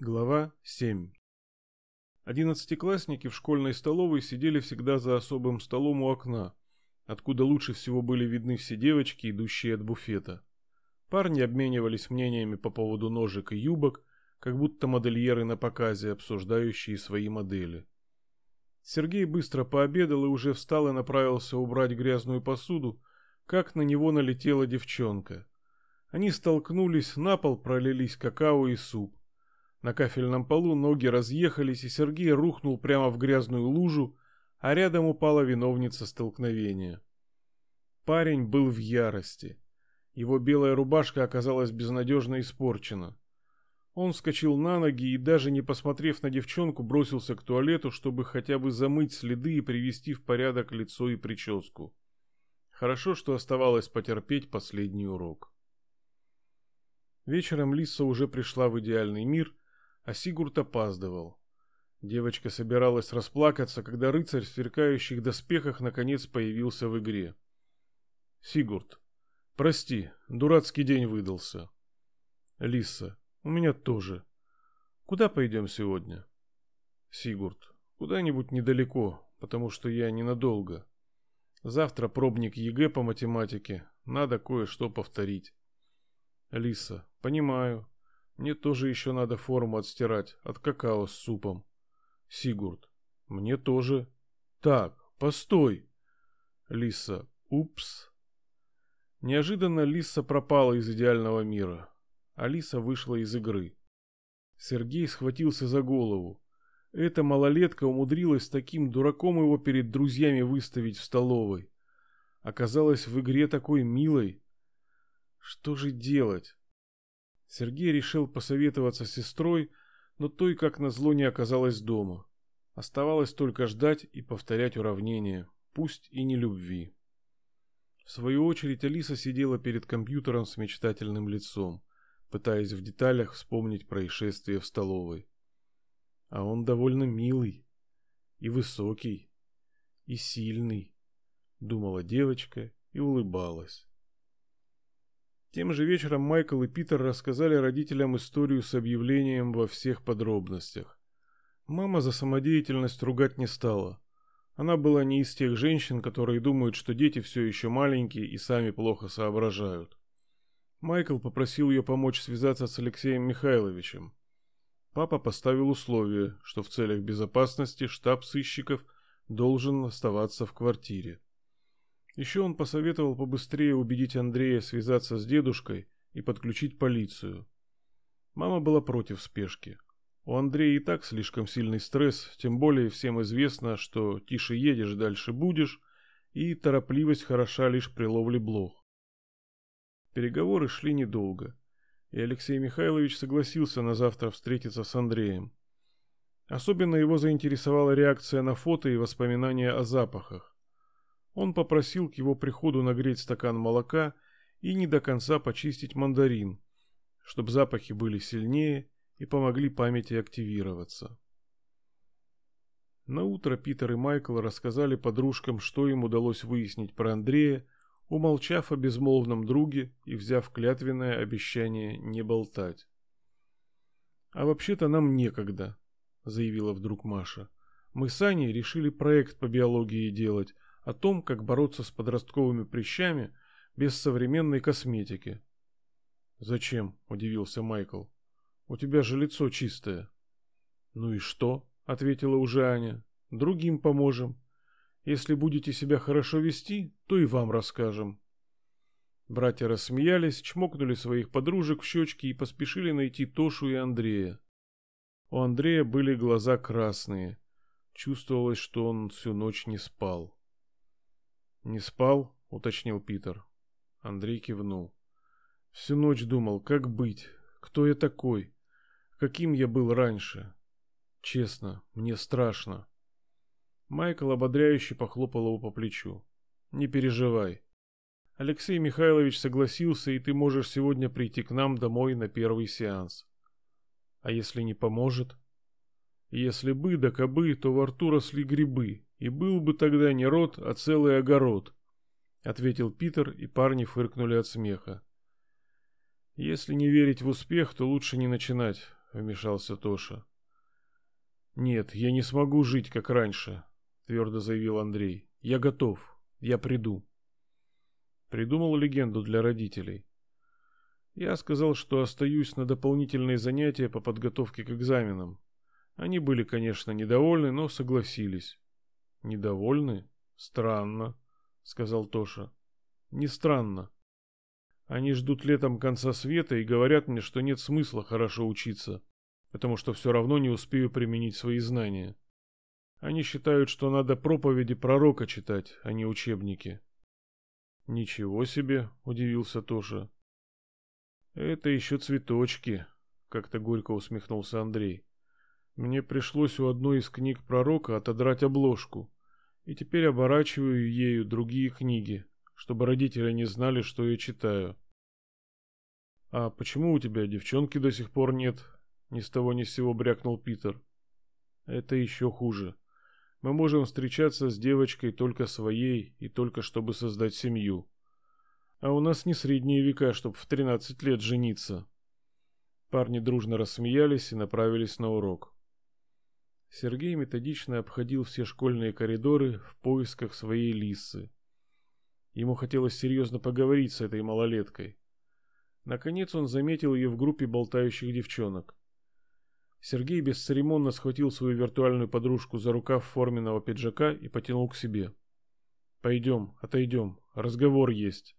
Глава 7 Одиннадцатиклассники в школьной столовой сидели всегда за особым столом у окна, откуда лучше всего были видны все девочки, идущие от буфета. Парни обменивались мнениями по поводу ножек и юбок, как будто модельеры на показе, обсуждающие свои модели. Сергей быстро пообедал и уже встал и направился убрать грязную посуду, как на него налетела девчонка. Они столкнулись, на пол пролились какао и суп. На кафельном полу ноги разъехались, и Сергей рухнул прямо в грязную лужу, а рядом упала виновница столкновения. Парень был в ярости. Его белая рубашка оказалась безнадежно испорчена. Он вскочил на ноги и, даже не посмотрев на девчонку, бросился к туалету, чтобы хотя бы замыть следы и привести в порядок лицо и прическу. Хорошо, что оставалось потерпеть последний урок. Вечером Лиса уже пришла в идеальный мир а Сигурд опаздывал. Девочка собиралась расплакаться, когда рыцарь в сверкающих доспехах наконец появился в игре. Сигурд, прости, дурацкий день выдался. Лиса, у меня тоже. Куда пойдем сегодня? Сигурд, куда-нибудь недалеко, потому что я ненадолго. Завтра пробник ЕГЭ по математике, надо кое-что повторить. Лиса, понимаю. Мне тоже еще надо форму отстирать от какао с супом. Сигурд. Мне тоже. Так, постой. Лиса. Упс. Неожиданно Лиса пропала из идеального мира. Алиса вышла из игры. Сергей схватился за голову. Эта малолетка умудрилась таким дураком его перед друзьями выставить в столовой. Оказалась в игре такой милой. Что же делать? Сергей решил посоветоваться с сестрой, но той, как назло, не оказалась дома. Оставалось только ждать и повторять уравнения, пусть и не любви. В свою очередь Алиса сидела перед компьютером с мечтательным лицом, пытаясь в деталях вспомнить происшествие в столовой. А он довольно милый и высокий и сильный, думала девочка и улыбалась. Тем же вечером Майкл и Питер рассказали родителям историю с объявлением во всех подробностях. Мама за самодеятельность ругать не стала. Она была не из тех женщин, которые думают, что дети все еще маленькие и сами плохо соображают. Майкл попросил ее помочь связаться с Алексеем Михайловичем. Папа поставил условие, что в целях безопасности штаб сыщиков должен оставаться в квартире. Еще он посоветовал побыстрее убедить Андрея связаться с дедушкой и подключить полицию. Мама была против спешки. У Андрея и так слишком сильный стресс, тем более всем известно, что тише едешь, дальше будешь, и торопливость хороша лишь при ловле блох. Переговоры шли недолго, и Алексей Михайлович согласился на завтра встретиться с Андреем. Особенно его заинтересовала реакция на фото и воспоминания о запахах. Он попросил к его приходу нагреть стакан молока и не до конца почистить мандарин, чтобы запахи были сильнее и помогли памяти активироваться. На утро Питер и Майкл рассказали подружкам, что им удалось выяснить про Андрея, умолчав о безмолвном друге и взяв клятвенное обещание не болтать. А вообще-то нам некогда, заявила вдруг Маша. Мы с Аней решили проект по биологии делать, о том, как бороться с подростковыми прыщами без современной косметики. «Зачем?» – удивился Майкл. «У тебя же лицо чистое». «Ну и что?» – ответила уже Аня. «Другим поможем. Если будете себя хорошо вести, то и вам расскажем». Братья рассмеялись, чмокнули своих подружек в щечки и поспешили найти Тошу и Андрея. У Андрея были глаза красные. Чувствовалось, что он всю ночь не спал. «Не спал?» — уточнил Питер. Андрей кивнул. «Всю ночь думал, как быть, кто я такой, каким я был раньше. Честно, мне страшно». Майкл ободряюще похлопал его по плечу. «Не переживай. Алексей Михайлович согласился, и ты можешь сегодня прийти к нам домой на первый сеанс. А если не поможет? Если бы да кобы, то во рту росли грибы, и был бы тогда не род, а целый огород, ответил Питер, и парни фыркнули от смеха. Если не верить в успех, то лучше не начинать, вмешался Тоша. Нет, я не смогу жить как раньше, твердо заявил Андрей. Я готов. Я приду. Придумал легенду для родителей. Я сказал, что остаюсь на дополнительные занятия по подготовке к экзаменам. Они были, конечно, недовольны, но согласились. Недовольны? Странно, сказал Тоша. Не странно. Они ждут летом конца света и говорят мне, что нет смысла хорошо учиться, потому что все равно не успею применить свои знания. Они считают, что надо проповеди пророка читать, а не учебники. Ничего себе, удивился Тоша. Это еще цветочки, как-то горько усмехнулся Андрей. Мне пришлось у одной из книг пророка отодрать обложку, и теперь оборачиваю ею другие книги, чтобы родители не знали, что я читаю. А почему у тебя девчонки до сих пор нет? Ни с того ни с сего брякнул Питер. Это еще хуже. Мы можем встречаться с девочкой только своей и только чтобы создать семью. А у нас не средние века, чтобы в 13 лет жениться. Парни дружно рассмеялись и направились на урок. Сергей методично обходил все школьные коридоры в поисках своей Лисы. Ему хотелось серьезно поговорить с этой малолеткой. Наконец он заметил ее в группе болтающих девчонок. Сергей бесцеремонно схватил свою виртуальную подружку за рукав форменного пиджака и потянул к себе. «Пойдем, отойдем, разговор есть».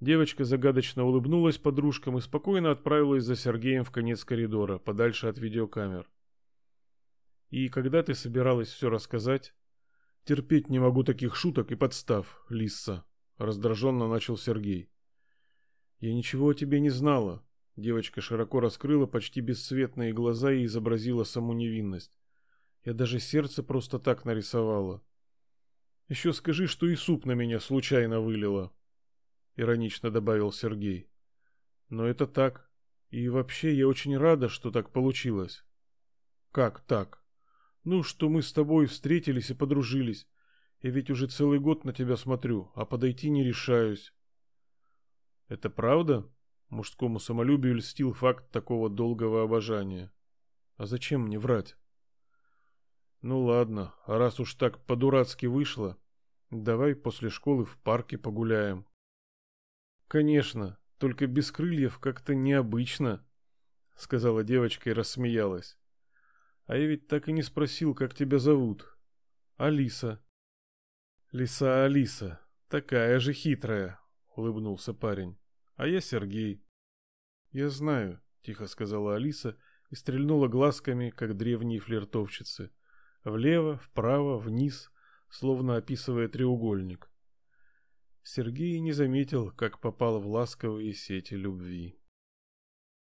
Девочка загадочно улыбнулась подружкам и спокойно отправилась за Сергеем в конец коридора, подальше от видеокамер. «И когда ты собиралась все рассказать?» «Терпеть не могу таких шуток и подстав, Лисса», — раздраженно начал Сергей. «Я ничего о тебе не знала», Девочка широко раскрыла почти бесцветные глаза и изобразила саму невинность. Я даже сердце просто так нарисовала. Еще скажи, что и суп на меня случайно вылила, иронично добавил Сергей. Но это так. И вообще я очень рада, что так получилось. Как так? Ну, что мы с тобой встретились и подружились. Я ведь уже целый год на тебя смотрю, а подойти не решаюсь. Это правда? Мужскому самолюбию льстил факт такого долгого обожания. А зачем мне врать? Ну ладно, а раз уж так по-дурацки вышло, давай после школы в парке погуляем. Конечно, только без крыльев как-то необычно, сказала девочка и рассмеялась. А я ведь так и не спросил, как тебя зовут. Алиса. Лиса Алиса, такая же хитрая, улыбнулся парень. А я Сергей. Я знаю, тихо сказала Алиса и стрельнула глазками, как древние флиртовщицы. Влево, вправо, вниз, словно описывая треугольник. Сергей не заметил, как попал в ласковые сети любви.